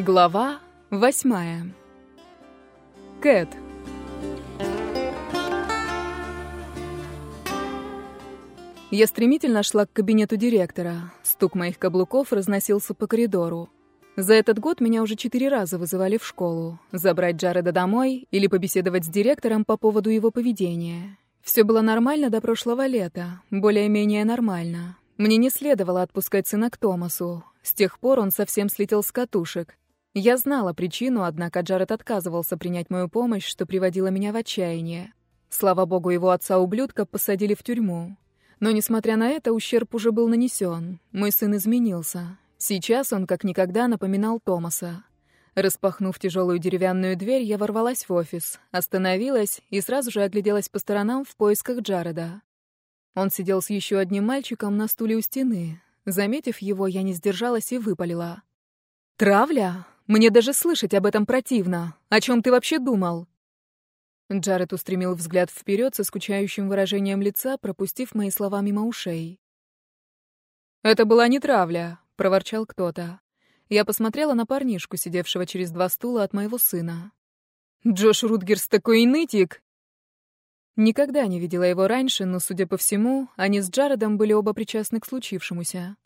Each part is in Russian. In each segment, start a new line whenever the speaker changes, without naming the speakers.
Глава восьмая. Кэт. Я стремительно шла к кабинету директора. Стук моих каблуков разносился по коридору. За этот год меня уже четыре раза вызывали в школу. Забрать Джареда домой или побеседовать с директором по поводу его поведения. Все было нормально до прошлого лета. Более-менее нормально. Мне не следовало отпускать сына к Томасу. С тех пор он совсем слетел с катушек. Я знала причину, однако Джаред отказывался принять мою помощь, что приводило меня в отчаяние. Слава богу, его отца-ублюдка посадили в тюрьму. Но, несмотря на это, ущерб уже был нанесен. Мой сын изменился. Сейчас он как никогда напоминал Томаса. Распахнув тяжелую деревянную дверь, я ворвалась в офис, остановилась и сразу же огляделась по сторонам в поисках Джареда. Он сидел с еще одним мальчиком на стуле у стены. Заметив его, я не сдержалась и выпалила. «Травля? Мне даже слышать об этом противно. О чем ты вообще думал?» Джаред устремил взгляд вперед со скучающим выражением лица, пропустив мои слова мимо ушей. «Это была не травля», — проворчал кто-то. Я посмотрела на парнишку, сидевшего через два стула от моего сына. «Джош Рутгерс такой нытик!» Никогда не видела его раньше, но, судя по всему, они с Джаредом были оба причастны к случившемуся.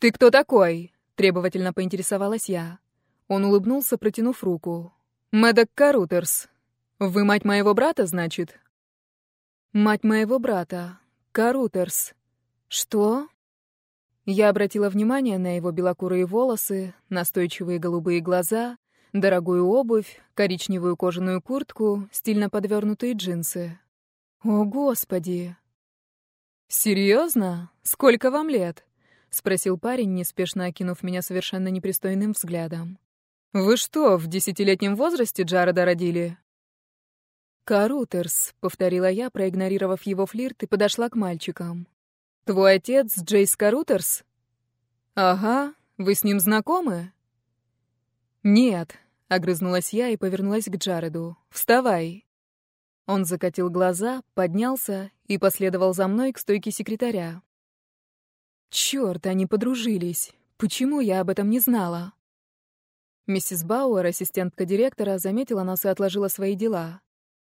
«Ты кто такой?» — требовательно поинтересовалась я. Он улыбнулся, протянув руку. «Мэддок Карутерс. Вы мать моего брата, значит?» «Мать моего брата. Карутерс. Что?» Я обратила внимание на его белокурые волосы, настойчивые голубые глаза, дорогую обувь, коричневую кожаную куртку, стильно подвернутые джинсы. «О, Господи!» «Серьезно? Сколько вам лет?» — спросил парень, неспешно окинув меня совершенно непристойным взглядом. «Вы что, в десятилетнем возрасте Джареда родили?» «Карутерс», — повторила я, проигнорировав его флирт, и подошла к мальчикам. «Твой отец Джейс Карутерс?» «Ага, вы с ним знакомы?» «Нет», — огрызнулась я и повернулась к Джареду. «Вставай». Он закатил глаза, поднялся и последовал за мной к стойке секретаря. Чёрт, они подружились. Почему я об этом не знала? Миссис Бауэр, ассистентка директора, заметила нас и отложила свои дела.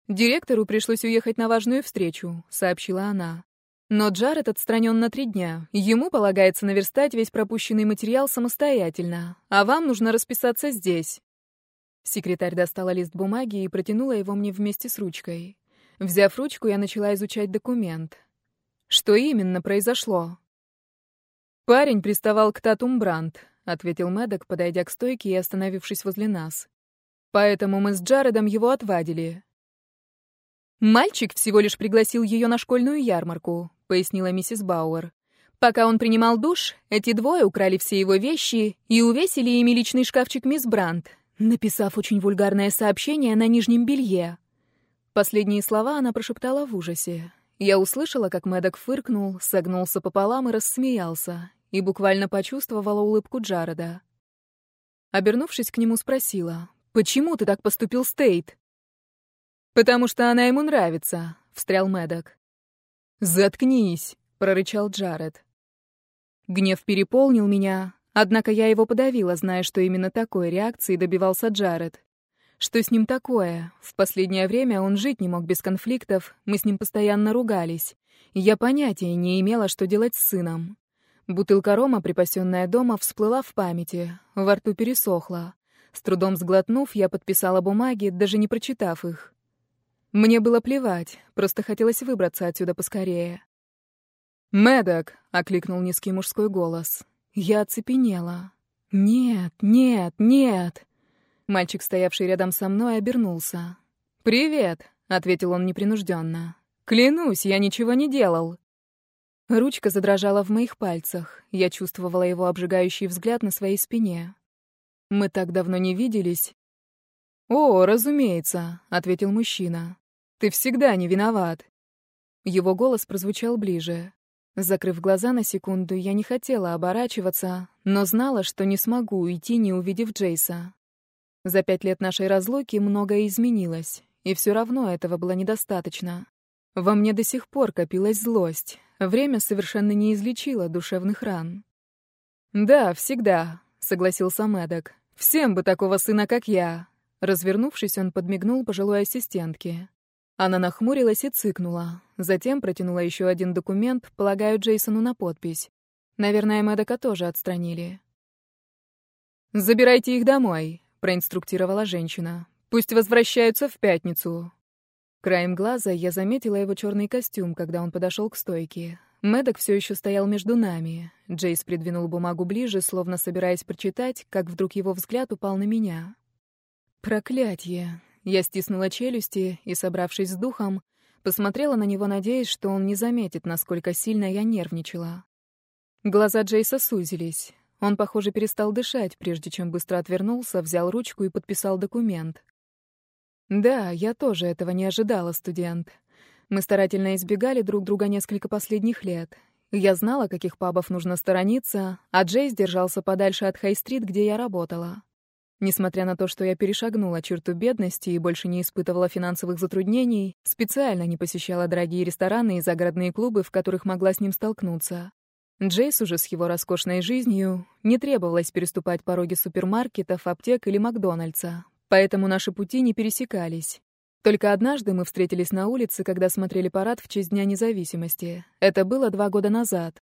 «Директору пришлось уехать на важную встречу», — сообщила она. «Но Джаред отстранен на три дня. Ему полагается наверстать весь пропущенный материал самостоятельно, а вам нужно расписаться здесь». Секретарь достала лист бумаги и протянула его мне вместе с ручкой. Взяв ручку, я начала изучать документ. Что именно произошло? Парень приставал к Татум Брандт. — ответил Мэддок, подойдя к стойке и остановившись возле нас. «Поэтому мы с Джаредом его отвадили». «Мальчик всего лишь пригласил ее на школьную ярмарку», — пояснила миссис Бауэр. «Пока он принимал душ, эти двое украли все его вещи и увесили ими личный шкафчик мисс Брандт, написав очень вульгарное сообщение на нижнем белье». Последние слова она прошептала в ужасе. Я услышала, как Мэддок фыркнул, согнулся пополам и рассмеялся и буквально почувствовала улыбку Джареда. Обернувшись к нему, спросила, «Почему ты так поступил с Тейт?» «Потому что она ему нравится», — встрял Мэддок. «Заткнись», — прорычал Джаред. Гнев переполнил меня, однако я его подавила, зная, что именно такой реакции добивался Джаред. Что с ним такое? В последнее время он жить не мог без конфликтов, мы с ним постоянно ругались. Я понятия не имела, что делать с сыном. Бутылка рома, припасенная дома, всплыла в памяти, во рту пересохла. С трудом сглотнув, я подписала бумаги, даже не прочитав их. Мне было плевать, просто хотелось выбраться отсюда поскорее. «Мэддок!» — окликнул низкий мужской голос. Я оцепенела. «Нет, нет, нет!» Мальчик, стоявший рядом со мной, обернулся. «Привет!» — ответил он непринужденно. «Клянусь, я ничего не делал!» Ручка задрожала в моих пальцах. Я чувствовала его обжигающий взгляд на своей спине. Мы так давно не виделись. «О, разумеется», — ответил мужчина. «Ты всегда не виноват». Его голос прозвучал ближе. Закрыв глаза на секунду, я не хотела оборачиваться, но знала, что не смогу уйти, не увидев Джейса. За пять лет нашей разлуки многое изменилось, и все равно этого было недостаточно. Во мне до сих пор копилась злость, Время совершенно не излечило душевных ран. «Да, всегда», — согласился Мэддок. Всем бы такого сына, как я!» Развернувшись, он подмигнул пожилой ассистентке. Она нахмурилась и цыкнула. Затем протянула еще один документ, полагаю, Джейсону на подпись. Наверное, Мэдока тоже отстранили. «Забирайте их домой», — проинструктировала женщина. «Пусть возвращаются в пятницу». Краем глаза я заметила его черный костюм, когда он подошел к стойке. Мэддок все еще стоял между нами. Джейс придвинул бумагу ближе, словно собираясь прочитать, как вдруг его взгляд упал на меня. Проклятье. Я стиснула челюсти и, собравшись с духом, посмотрела на него, надеясь, что он не заметит, насколько сильно я нервничала. Глаза Джейса сузились. Он, похоже, перестал дышать, прежде чем быстро отвернулся, взял ручку и подписал документ. Да, я тоже этого не ожидала, студент. Мы старательно избегали друг друга несколько последних лет. Я знала, каких пабов нужно сторониться, а Джейс держался подальше от Хай-стрит, где я работала. Несмотря на то, что я перешагнула черту бедности и больше не испытывала финансовых затруднений, специально не посещала дорогие рестораны и загородные клубы, в которых могла с ним столкнуться. Джейс уже с его роскошной жизнью не требовалось переступать пороги супермаркетов, аптек или Макдональдса, поэтому наши пути не пересекались. Только однажды мы встретились на улице, когда смотрели парад в честь Дня независимости. Это было два года назад.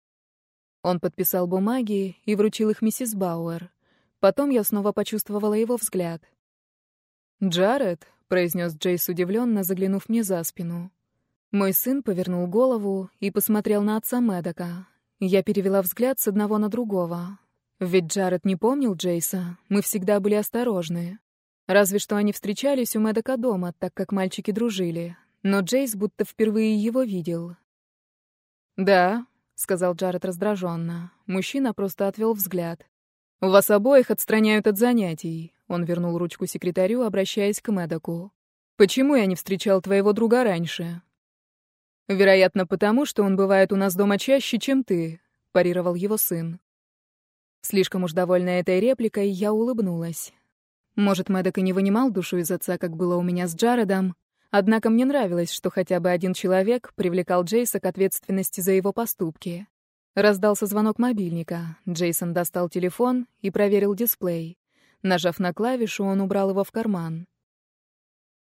Он подписал бумаги и вручил их миссис Бауэр. Потом я снова почувствовала его взгляд. «Джаред», — произнес Джейс удивленно, заглянув мне за спину. Мой сын повернул голову и посмотрел на отца Мэдока. Я перевела взгляд с одного на другого. Ведь Джаред не помнил Джейса, мы всегда были осторожны. Разве что они встречались у Мэдока дома, так как мальчики дружили. Но Джейс будто впервые его видел. «Да», — сказал Джаред раздраженно. Мужчина просто отвел взгляд. «У вас обоих отстраняют от занятий», — он вернул ручку секретарю, обращаясь к Мэдоку. «Почему я не встречал твоего друга раньше?» «Вероятно, потому, что он бывает у нас дома чаще, чем ты», — парировал его сын. Слишком уж довольная этой репликой, я улыбнулась. Может, Мэддок и не вынимал душу из отца, как было у меня с Джаредом, однако мне нравилось, что хотя бы один человек привлекал Джейса к ответственности за его поступки. Раздался звонок мобильника. Джейсон достал телефон и проверил дисплей. Нажав на клавишу, он убрал его в карман.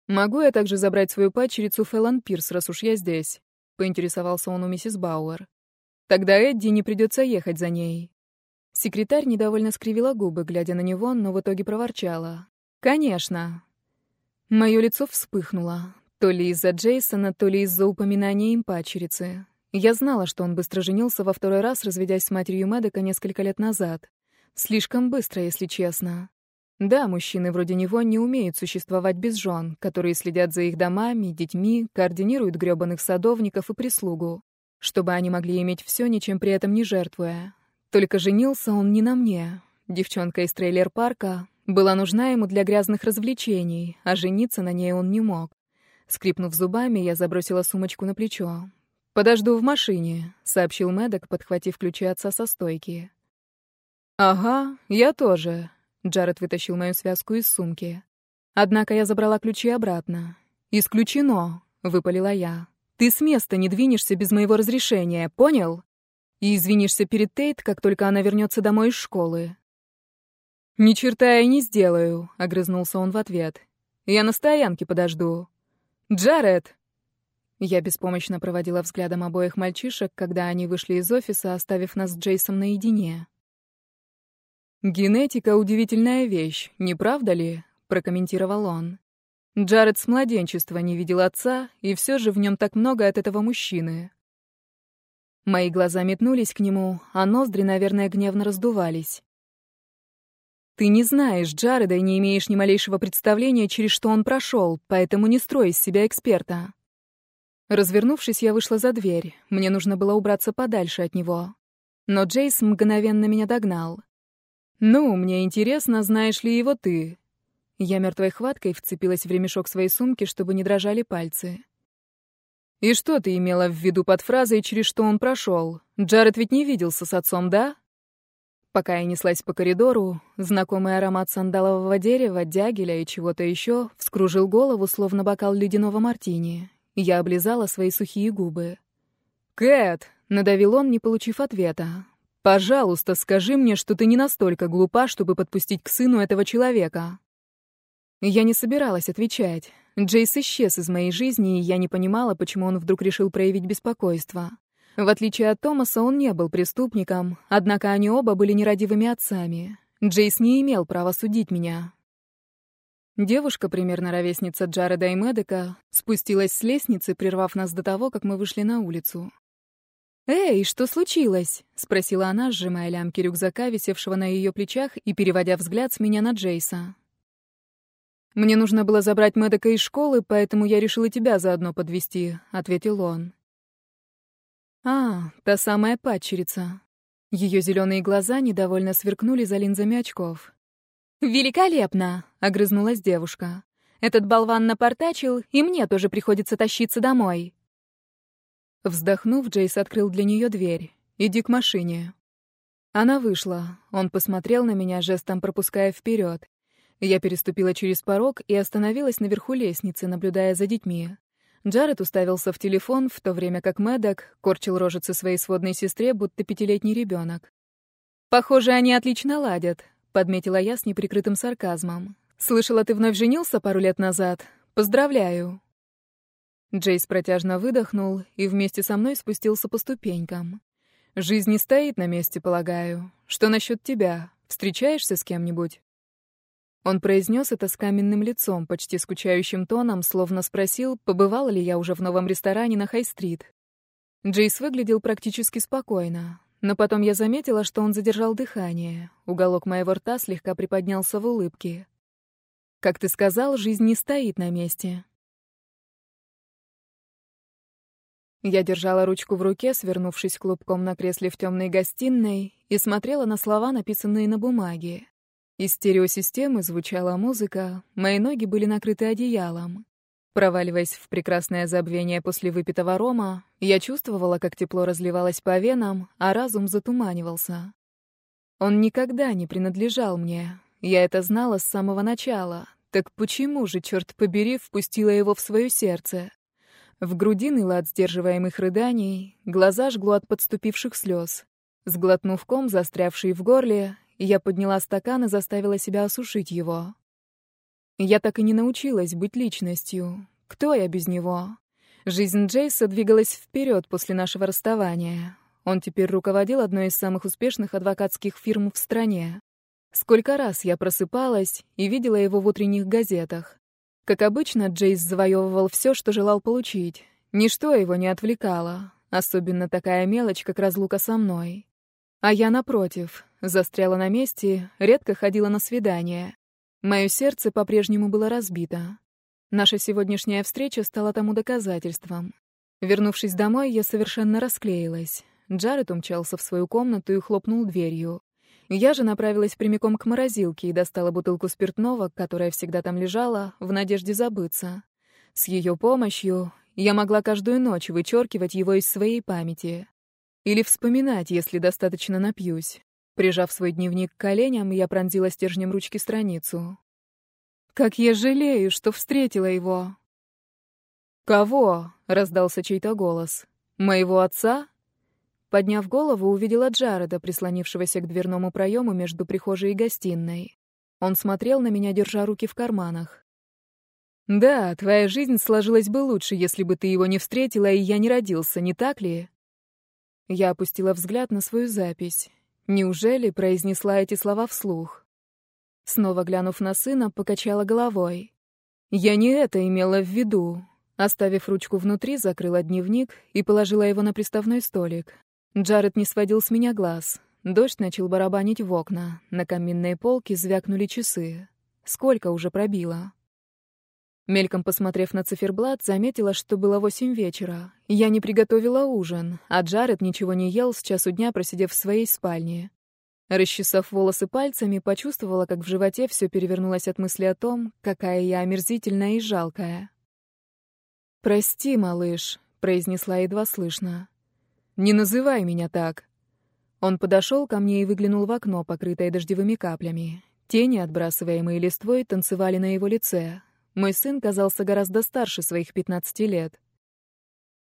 «Могу я также забрать свою падчерицу Фэллон Пирс, раз уж я здесь?» — поинтересовался он у миссис Бауэр. «Тогда Эдди не придется ехать за ней». Секретарь недовольно скривила губы, глядя на него, но в итоге проворчала. «Конечно». Мое лицо вспыхнуло. То ли из-за Джейсона, то ли из-за упоминания им пачерицы. Я знала, что он быстро женился во второй раз, разведясь с матерью Мэддека несколько лет назад. Слишком быстро, если честно. Да, мужчины вроде него не умеют существовать без жен, которые следят за их домами, детьми, координируют грёбаных садовников и прислугу, чтобы они могли иметь все, ничем при этом не жертвуя. Только женился он не на мне. Девчонка из трейлер-парка была нужна ему для грязных развлечений, а жениться на ней он не мог. Скрипнув зубами, я забросила сумочку на плечо. «Подожду в машине», — сообщил Мэддок, подхватив ключи отца со стойки. «Ага, я тоже», — Джаред вытащил мою связку из сумки. Однако я забрала ключи обратно. «Исключено», — выпалила я. «Ты с места не двинешься без моего разрешения, понял?» И извинишься перед Тейт, как только она вернется домой из школы». «Ни черта я не сделаю», — огрызнулся он в ответ. «Я на стоянке подожду». «Джаред!» Я беспомощно проводила взглядом обоих мальчишек, когда они вышли из офиса, оставив нас с Джейсом наедине. «Генетика — удивительная вещь, не правда ли?» — прокомментировал он. Джаред с младенчества не видел отца, и все же в нем так много от этого мужчины. Мои глаза метнулись к нему, а ноздри, наверное, гневно раздувались. «Ты не знаешь Джареда и не имеешь ни малейшего представления, через что он прошел, поэтому не строй из себя эксперта». Развернувшись, я вышла за дверь. Мне нужно было убраться подальше от него. Но Джейс мгновенно меня догнал. «Ну, мне интересно, знаешь ли его ты?» Я мертвой хваткой вцепилась в ремешок своей сумки, чтобы не дрожали пальцы. «И что ты имела в виду под фразой, через что он прошел? Джаред ведь не виделся с отцом, да?» Пока я неслась по коридору, знакомый аромат сандалового дерева, дягеля и чего-то еще вскружил голову, словно бокал ледяного мартини. Я облизала свои сухие губы. «Кэт!» — надавил он, не получив ответа. Пожалуйста, скажи мне, что ты не настолько глупа, чтобы подпустить к сыну этого человека. Я не собиралась отвечать. Джейс исчез из моей жизни, и я не понимала, почему он вдруг решил проявить беспокойство. В отличие от Томаса, он не был преступником, однако они оба были нерадивыми отцами. Джейс не имел права судить меня. Девушка, примерно ровесница Джареда и Медека, спустилась с лестницы, прервав нас до того, как мы вышли на улицу. «Эй, что случилось?» — спросила она, сжимая лямки рюкзака, висевшего на ее плечах, и переводя взгляд с меня на Джейса. «Мне нужно было забрать Мэдека из школы, поэтому я решила тебя заодно подвести, ответил он. «А, та самая падчерица». Ее зеленые глаза недовольно сверкнули за линзами очков. «Великолепно!» — огрызнулась девушка. «Этот болван напортачил, и мне тоже приходится тащиться домой». Вздохнув, Джейс открыл для нее дверь. «Иди к машине». Она вышла. Он посмотрел на меня, жестом пропуская вперед. Я переступила через порог и остановилась наверху лестницы, наблюдая за детьми. Джаред уставился в телефон, в то время как Мэддок корчил рожицы своей сводной сестре, будто пятилетний ребенок. «Похоже, они отлично ладят», — подметила я с неприкрытым сарказмом. «Слышала, ты вновь женился пару лет назад. Поздравляю». Джейс протяжно выдохнул и вместе со мной спустился по ступенькам. «Жизнь не стоит на месте, полагаю. Что насчет тебя? Встречаешься с кем-нибудь?» Он произнес это с каменным лицом, почти скучающим тоном, словно спросил, побывала ли я уже в новом ресторане на Хай-стрит. Джейс выглядел практически спокойно, но потом я заметила, что он задержал дыхание. Уголок моего рта слегка приподнялся в улыбке. «Как ты сказал, жизнь не стоит на месте. Я держала ручку в руке, свернувшись клубком на кресле в темной гостиной, и смотрела на слова, написанные на бумаге. Из стереосистемы звучала музыка, мои ноги были накрыты одеялом. Проваливаясь в прекрасное забвение после выпитого рома, я чувствовала, как тепло разливалось по венам, а разум затуманивался. Он никогда не принадлежал мне. Я это знала с самого начала. Так почему же, черт побери, впустила его в свое сердце? В груди ныло от сдерживаемых рыданий, глаза жгло от подступивших слез. Сглотнув ком, застрявший в горле, я подняла стакан и заставила себя осушить его. Я так и не научилась быть личностью. Кто я без него? Жизнь Джейса двигалась вперед после нашего расставания. Он теперь руководил одной из самых успешных адвокатских фирм в стране. Сколько раз я просыпалась и видела его в утренних газетах. Как обычно, Джейс завоевывал все, что желал получить. Ничто его не отвлекало, особенно такая мелочь, как разлука со мной. А я, напротив, застряла на месте, редко ходила на свидания. Мое сердце по-прежнему было разбито. Наша сегодняшняя встреча стала тому доказательством. Вернувшись домой, я совершенно расклеилась. Джаред умчался в свою комнату и хлопнул дверью. Я же направилась прямиком к морозилке и достала бутылку спиртного, которая всегда там лежала, в надежде забыться. С ее помощью я могла каждую ночь вычеркивать его из своей памяти. Или вспоминать, если достаточно напьюсь. Прижав свой дневник к коленям, я пронзила стержнем ручки страницу. «Как я жалею, что встретила его!» «Кого?» — раздался чей-то голос. «Моего отца?» Подняв голову, увидела Джареда, прислонившегося к дверному проему между прихожей и гостиной. Он смотрел на меня, держа руки в карманах. «Да, твоя жизнь сложилась бы лучше, если бы ты его не встретила, и я не родился, не так ли?» Я опустила взгляд на свою запись. Неужели произнесла эти слова вслух? Снова глянув на сына, покачала головой. Я не это имела в виду. Оставив ручку внутри, закрыла дневник и положила его на приставной столик. Джаред не сводил с меня глаз. Дождь начал барабанить в окна. На каминной полке звякнули часы. Сколько уже пробило? Мельком посмотрев на циферблат, заметила, что было восемь вечера. Я не приготовила ужин, а Джаред ничего не ел с часу дня, просидев в своей спальне. Расчесав волосы пальцами, почувствовала, как в животе все перевернулось от мысли о том, какая я омерзительная и жалкая. «Прости, малыш», — произнесла едва слышно. Не называй меня так. Он подошел ко мне и выглянул в окно, покрытое дождевыми каплями. Тени, отбрасываемые листвой, танцевали на его лице. Мой сын казался гораздо старше своих 15 лет.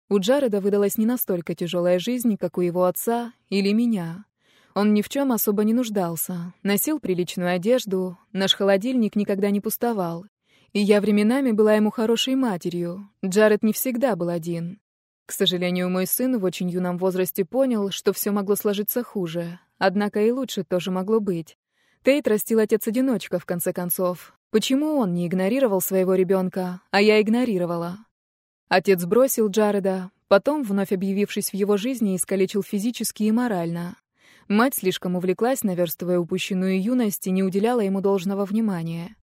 У Джареда выдалась не настолько тяжелая жизнь, как у его отца или меня. он ни в чем особо не нуждался. Носил приличную одежду, наш холодильник никогда не пустовал. И я временами была ему хорошей матерью. Джаред не всегда был один. К сожалению, мой сын в очень юном возрасте понял, что все могло сложиться хуже. Однако и лучше тоже могло быть. Тейт растил отец-одиночка, в конце концов. Почему он не игнорировал своего ребенка, а я игнорировала? Отец бросил Джареда, потом, вновь объявившись в его жизни, искалечил физически и морально. Мать слишком увлеклась, наверстывая упущенную юность, и не уделяла ему должного внимания.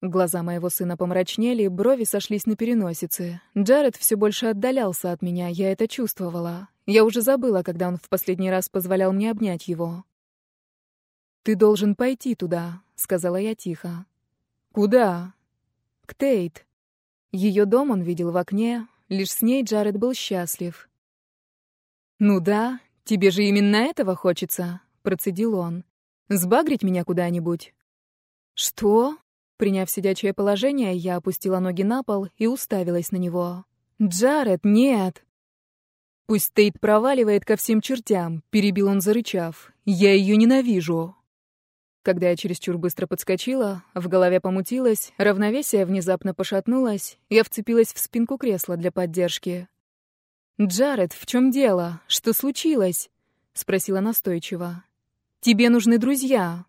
Глаза моего сына помрачнели, брови сошлись на переносице. Джаред все больше отдалялся от меня, я это чувствовала. Я уже забыла, когда он в последний раз позволял мне обнять его. «Ты должен пойти туда», — сказала я тихо. «Куда?» «К Тейт. Ее дом он видел в окне, лишь с ней Джаред был счастлив. «Ну да, тебе же именно этого хочется», — процедил он. «Сбагрить меня куда-нибудь». «Что?» Приняв сидячее положение, я опустила ноги на пол и уставилась на него. «Джаред, нет!» «Пусть Тейт проваливает ко всем чертям», — перебил он, зарычав. «Я ее ненавижу». Когда я чересчур быстро подскочила, в голове помутилось, равновесие внезапно пошатнулось, я вцепилась в спинку кресла для поддержки. «Джаред, в чем дело? Что случилось?» — спросила настойчиво. «Тебе нужны друзья».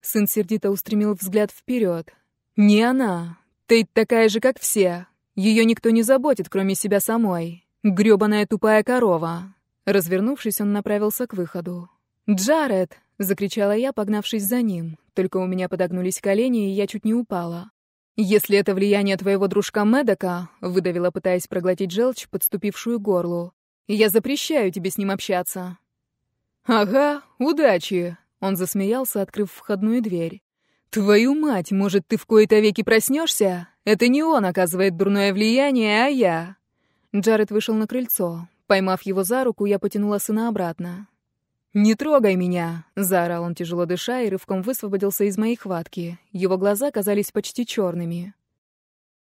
Сын сердито устремил взгляд вперед. «Не она. Ты такая же, как все. Ее никто не заботит, кроме себя самой. Грёбаная тупая корова». Развернувшись, он направился к выходу. «Джаред!» — закричала я, погнавшись за ним. Только у меня подогнулись колени, и я чуть не упала. «Если это влияние твоего дружка Медока», — выдавила, пытаясь проглотить желчь, подступившую горлу, — «я запрещаю тебе с ним общаться». «Ага, удачи!» — он засмеялся, открыв входную дверь. «Твою мать, может, ты в кои-то веки проснешься? Это не он оказывает дурное влияние, а я!» Джаред вышел на крыльцо. Поймав его за руку, я потянула сына обратно. «Не трогай меня!» — заорал он, тяжело дыша, и рывком высвободился из моей хватки. Его глаза казались почти черными.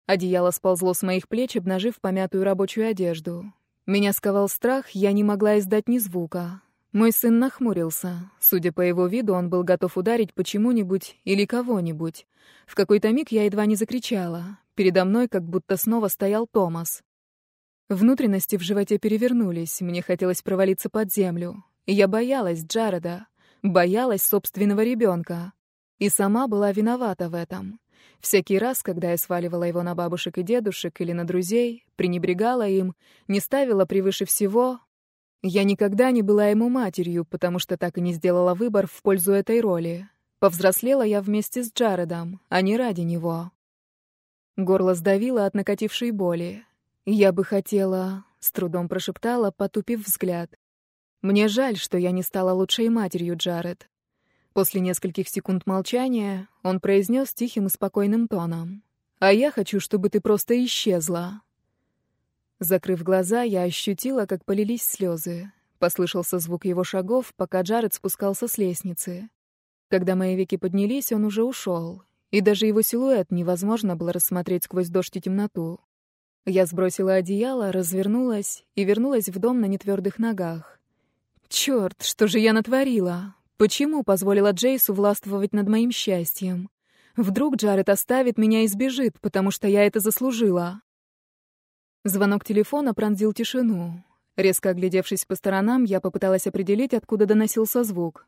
Одеяло сползло с моих плеч, обнажив помятую рабочую одежду. Меня сковал страх, я не могла издать ни звука. Мой сын нахмурился. Судя по его виду, он был готов ударить почему-нибудь или кого-нибудь. В какой-то миг я едва не закричала. Передо мной как будто снова стоял Томас. Внутренности в животе перевернулись, мне хотелось провалиться под землю. Я боялась Джареда, боялась собственного ребенка. И сама была виновата в этом. Всякий раз, когда я сваливала его на бабушек и дедушек или на друзей, пренебрегала им, не ставила превыше всего, я никогда не была ему матерью, потому что так и не сделала выбор в пользу этой роли. Повзрослела я вместе с Джаредом, а не ради него. Горло сдавило от накатившей боли. Я бы хотела, с трудом прошептала, потупив взгляд. Мне жаль, что я не стала лучшей матерью, Джаред. После нескольких секунд молчания он произнес тихим и спокойным тоном. «А я хочу, чтобы ты просто исчезла». Закрыв глаза, я ощутила, как полились слезы. Послышался звук его шагов, пока Джаред спускался с лестницы. Когда мои веки поднялись, он уже ушел, и даже его силуэт невозможно было рассмотреть сквозь дождь и темноту. Я сбросила одеяло, развернулась и вернулась в дом на нетвердых ногах. Черт, что же я натворила? Почему позволила Джейсу властвовать над моим счастьем? Вдруг Джаред оставит меня и сбежит, потому что я это заслужила. Звонок телефона пронзил тишину. Резко оглядевшись по сторонам, я попыталась определить, откуда доносился звук.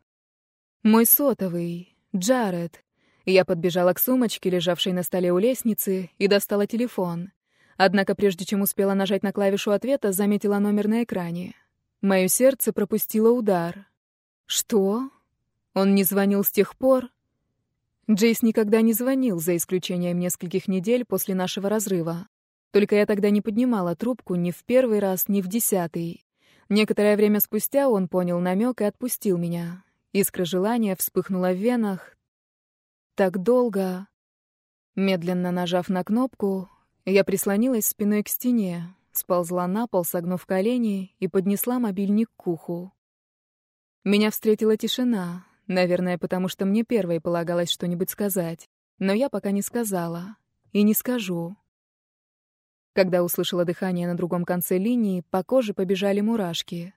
Мой сотовый. Джаред. Я подбежала к сумочке, лежавшей на столе у лестницы, и достала телефон. Однако прежде чем успела нажать на клавишу ответа, заметила номер на экране. Мое сердце пропустило удар. Что? Он не звонил с тех пор? Джейс никогда не звонил, за исключением нескольких недель после нашего разрыва. Только я тогда не поднимала трубку ни в первый раз, ни в десятый. Некоторое время спустя он понял намек и отпустил меня. Искра желания вспыхнула в венах. Так долго... Медленно нажав на кнопку, я прислонилась спиной к стене, сползла на пол, согнув колени, и поднесла мобильник к уху. Меня встретила тишина, наверное, потому что мне первой полагалось что-нибудь сказать. Но я пока не сказала. И не скажу. Когда услышала дыхание на другом конце линии, по коже побежали мурашки.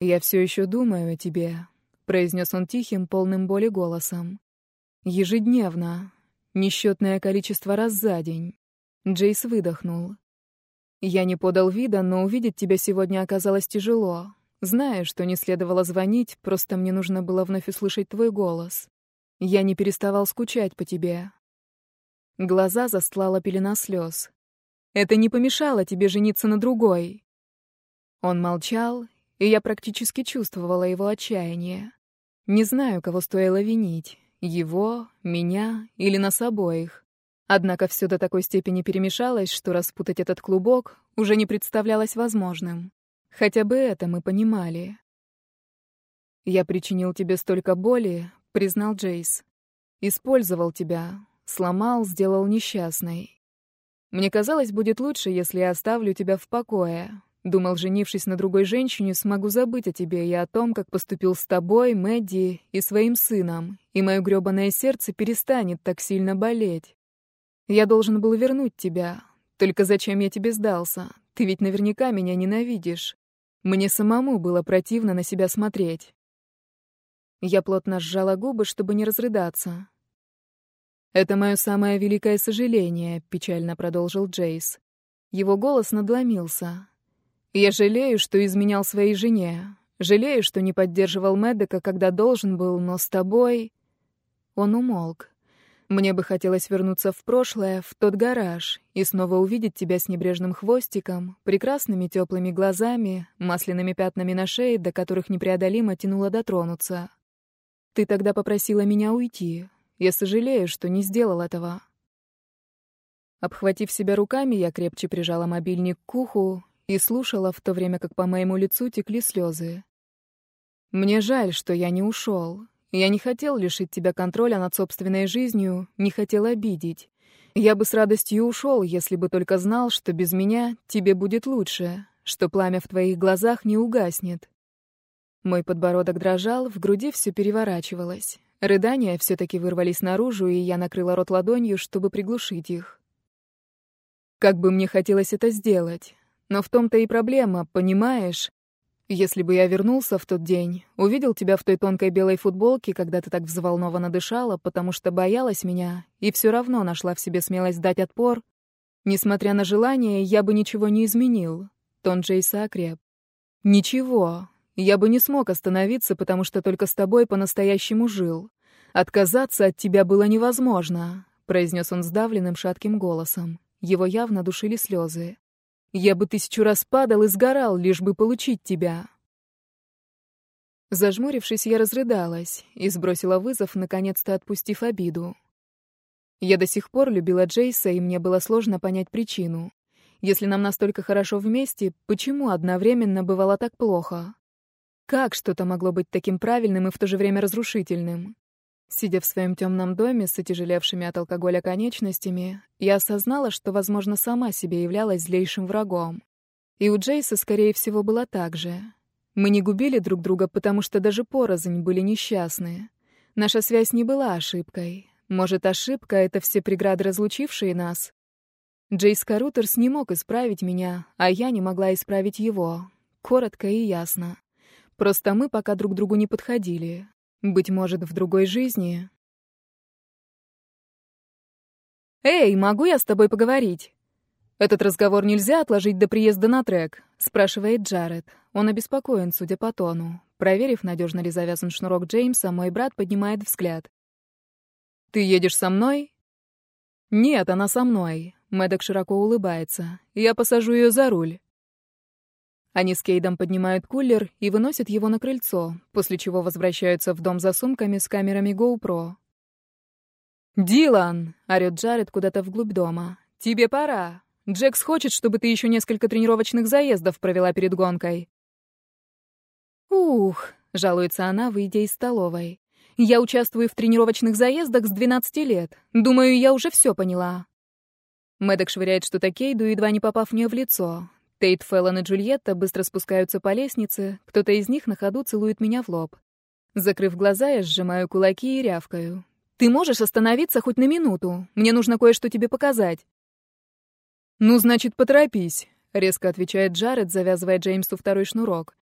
«Я все еще думаю о тебе», — произнес он тихим, полным боли голосом. «Ежедневно. Несчетное количество раз за день». Джейс выдохнул. «Я не подал вида, но увидеть тебя сегодня оказалось тяжело. Знаю, что не следовало звонить, просто мне нужно было вновь услышать твой голос. Я не переставал скучать по тебе». Глаза застлала пелена слез. «Это не помешало тебе жениться на другой». Он молчал, и я практически чувствовала его отчаяние. Не знаю, кого стоило винить — его, меня или нас обоих. Однако все до такой степени перемешалось, что распутать этот клубок уже не представлялось возможным. Хотя бы это мы понимали. «Я причинил тебе столько боли», — признал Джейс. «Использовал тебя, сломал, сделал несчастной. Мне казалось, будет лучше, если я оставлю тебя в покое, Думал, женившись на другой женщине, смогу забыть о тебе и о том, как поступил с тобой, Мэдди и своим сыном, и мое грёбаное сердце перестанет так сильно болеть. Я должен был вернуть тебя. Только зачем я тебе сдался? Ты ведь наверняка меня ненавидишь. Мне самому было противно на себя смотреть. Я плотно сжала губы, чтобы не разрыдаться. «Это мое самое великое сожаление», — печально продолжил Джейс. Его голос надломился. Я жалею, что изменял своей жене. Жалею, что не поддерживал Медека, когда должен был, но с тобой...» Он умолк. «Мне бы хотелось вернуться в прошлое, в тот гараж, и снова увидеть тебя с небрежным хвостиком, прекрасными теплыми глазами, масляными пятнами на шее, до которых непреодолимо тянуло дотронуться. Ты тогда попросила меня уйти. Я сожалею, что не сделал этого». Обхватив себя руками, я крепче прижала мобильник к уху и слушала, в то время как по моему лицу текли слезы. «Мне жаль, что я не ушел. Я не хотел лишить тебя контроля над собственной жизнью, не хотел обидеть. Я бы с радостью ушел, если бы только знал, что без меня тебе будет лучше, что пламя в твоих глазах не угаснет». Мой подбородок дрожал, в груди все переворачивалось. Рыдания все-таки вырвались наружу, и я накрыла рот ладонью, чтобы приглушить их. Как бы мне хотелось это сделать, но в том-то и проблема, понимаешь? Если бы я вернулся в тот день, увидел тебя в той тонкой белой футболке, когда ты так взволнованно дышала, потому что боялась меня, и все равно нашла в себе смелость дать отпор, несмотря на желание, я бы ничего не изменил. Тон Джейса окреп. Ничего. Я бы не смог остановиться, потому что только с тобой по-настоящему жил. Отказаться от тебя было невозможно, произнес он сдавленным шатким голосом. Его явно душили слезы. Я бы тысячу раз падал и сгорал, лишь бы получить тебя. Зажмурившись, я разрыдалась и сбросила вызов, наконец-то отпустив обиду. Я до сих пор любила Джейса, и мне было сложно понять причину. Если нам настолько хорошо вместе, почему одновременно бывало так плохо? Как что-то могло быть таким правильным и в то же время разрушительным? Сидя в своем темном доме с отяжелевшими от алкоголя конечностями, я осознала, что, возможно, сама себе являлась злейшим врагом. И у Джейса, скорее всего, было так же. Мы не губили друг друга, потому что даже порознь были несчастны. Наша связь не была ошибкой. Может, ошибка — это все преграды, разлучившие нас? Джейс Карутерс не мог исправить меня, а я не могла исправить его. Коротко и ясно. Просто мы пока друг другу не подходили. Быть может, в другой жизни. «Эй, могу я с тобой поговорить?» «Этот разговор нельзя отложить до приезда на трек», — спрашивает Джаред. Он обеспокоен, судя по тону. Проверив, надежно ли завязан шнурок Джеймса, мой брат поднимает взгляд. «Ты едешь со мной?» «Нет, она со мной», — Мэддок широко улыбается. «Я посажу ее за руль». Они с Кейдом поднимают кулер и выносят его на крыльцо, после чего возвращаются в дом за сумками с камерами GoPro. «Дилан!» — орёт Джаред куда-то вглубь дома. «Тебе пора. Джекс хочет, чтобы ты еще несколько тренировочных заездов провела перед гонкой». «Ух!» — жалуется она, выйдя из столовой. «Я участвую в тренировочных заездах с 12 лет. Думаю, я уже все поняла». Мэддок швыряет что-то Кейду, едва не попав в нее в лицо. Тейт, Феллон и Джульетта быстро спускаются по лестнице, кто-то из них на ходу целует меня в лоб. Закрыв глаза, я сжимаю кулаки и рявкаю. «Ты можешь остановиться хоть на минуту? Мне нужно кое-что тебе показать». «Ну, значит, поторопись», — резко отвечает Джаред, завязывая Джеймсу второй шнурок.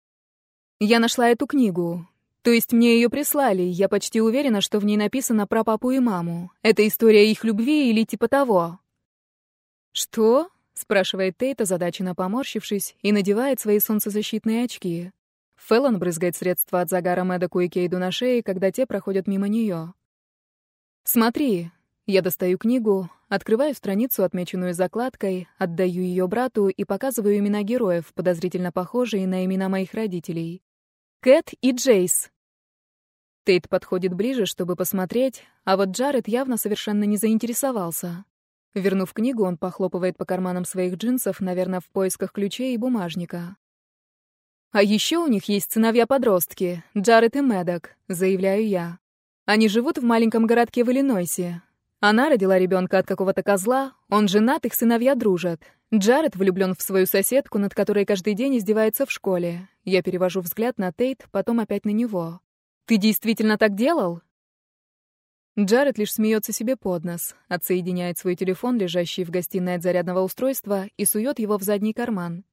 Я нашла эту книгу. То есть мне ее прислали, я почти уверена, что в ней написано про папу и маму. Это история их любви или типа того. «Что?» — спрашивает Тейт, озадаченно поморщившись, и надевает свои солнцезащитные очки. Феллон брызгает средства от загара Мэдоку и Кейду на шее, когда те проходят мимо нее. «Смотри». Я достаю книгу, открываю страницу, отмеченную закладкой, отдаю ее брату и показываю имена героев, подозрительно похожие на имена моих родителей. Кэт и Джейс. Тейт подходит ближе, чтобы посмотреть, а вот Джаред явно совершенно не заинтересовался. Вернув книгу, он похлопывает по карманам своих джинсов, наверное, в поисках ключей и бумажника. «А еще у них есть сыновья-подростки, Джаред и Мэддок», — заявляю я. «Они живут в маленьком городке в Иллинойсе. Она родила ребенка от какого-то козла, он женат, их сыновья дружат. Джаред влюблен в свою соседку, над которой каждый день издевается в школе. Я перевожу взгляд на Тейт, потом опять на него. «Ты действительно так делал?» Джаред лишь смеется себе под нос, отсоединяет свой телефон, лежащий в гостиной от зарядного устройства, и сует его в задний карман.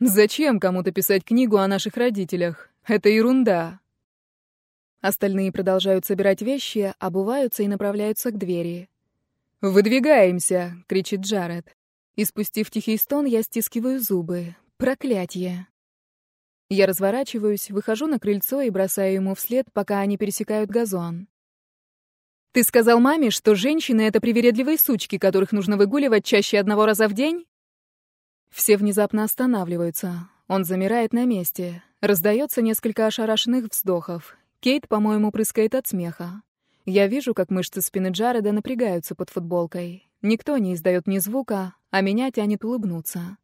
«Зачем кому-то писать книгу о наших родителях? Это ерунда!» Остальные продолжают собирать вещи, обуваются и направляются к двери. «Выдвигаемся!» — кричит Джаред. И спустив тихий стон, я стискиваю зубы. Проклятье! Я разворачиваюсь, выхожу на крыльцо и бросаю ему вслед, пока они пересекают газон. «Ты сказал маме, что женщины — это привередливые сучки, которых нужно выгуливать чаще одного раза в день?» Все внезапно останавливаются. Он замирает на месте. Раздается несколько ошарашенных вздохов. Кейт, по-моему, прыскает от смеха. Я вижу, как мышцы спины Джареда напрягаются под футболкой. Никто не издает ни звука, а меня тянет улыбнуться.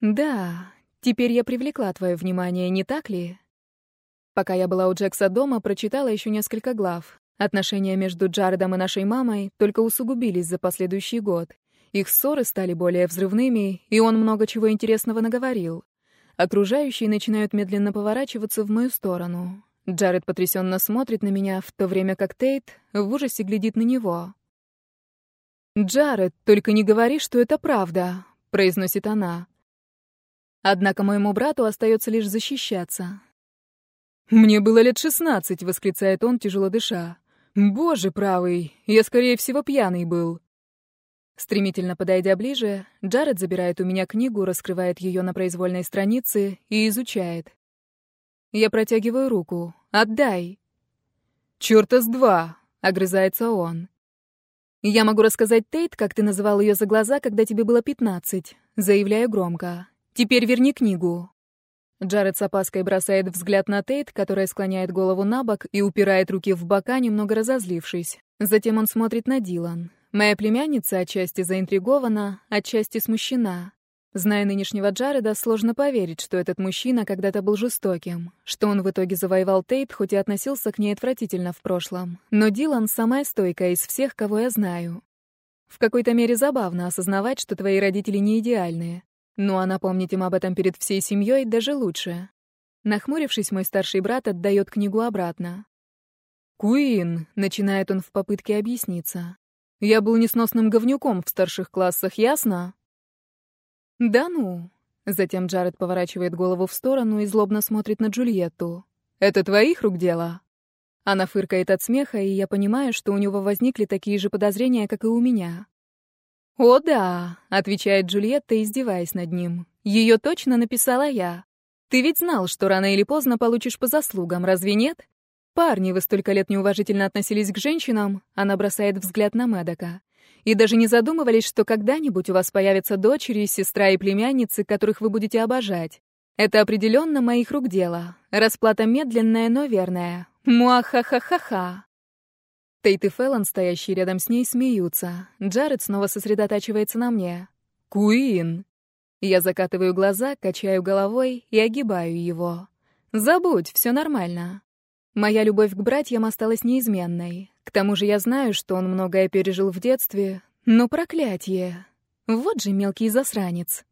«Да, теперь я привлекла твое внимание, не так ли?» Пока я была у Джекса дома, прочитала еще несколько глав. Отношения между Джаредом и нашей мамой только усугубились за последующий год. Их ссоры стали более взрывными, и он много чего интересного наговорил. Окружающие начинают медленно поворачиваться в мою сторону. Джаред потрясенно смотрит на меня, в то время как Тейт в ужасе глядит на него. «Джаред, только не говори, что это правда», — произносит она. Однако моему брату остается лишь защищаться. «Мне было лет шестнадцать», — восклицает он, тяжело дыша. «Боже правый, я, скорее всего, пьяный был». Стремительно подойдя ближе, Джаред забирает у меня книгу, раскрывает ее на произвольной странице и изучает. Я протягиваю руку. «Отдай!» «Чёрта с два!» — огрызается он. «Я могу рассказать Тейт, как ты называл ее за глаза, когда тебе было пятнадцать», — заявляю громко. «Теперь верни книгу». Джаред с опаской бросает взгляд на Тейт, которая склоняет голову на бок и упирает руки в бока, немного разозлившись. Затем он смотрит на Дилан. Моя племянница отчасти заинтригована, отчасти смущена. Зная нынешнего Джареда, сложно поверить, что этот мужчина когда-то был жестоким, что он в итоге завоевал Тейт, хоть и относился к ней отвратительно в прошлом. Но Дилан — самая стойкая из всех, кого я знаю. В какой-то мере забавно осознавать, что твои родители не идеальные. Ну а напомнить им об этом перед всей семьей даже лучше. Нахмурившись, мой старший брат отдает книгу обратно. «Куин», — начинает он в попытке объясниться. «Я был несносным говнюком в старших классах, ясно?» «Да ну!» Затем Джаред поворачивает голову в сторону и злобно смотрит на Джульетту. «Это твоих рук дело?» Она фыркает от смеха, и я понимаю, что у него возникли такие же подозрения, как и у меня. «О да», — отвечает Джульетта, издеваясь над ним. «Ее точно написала я. Ты ведь знал, что рано или поздно получишь по заслугам, разве нет? Парни, вы столько лет неуважительно относились к женщинам», — она бросает взгляд на Мэдока и даже не задумывались, что когда-нибудь у вас появятся дочери, сестра и племянницы, которых вы будете обожать. Это определенно моих рук дело. Расплата медленная, но верная. Муахахахаха. Тейт и Феллон, стоящие рядом с ней, смеются. Джаред снова сосредотачивается на мне. «Куин!» Я закатываю глаза, качаю головой и огибаю его. «Забудь, все нормально». Моя любовь к братьям осталась неизменной. К тому же я знаю, что он многое пережил в детстве, но проклятие. Вот же мелкий засранец.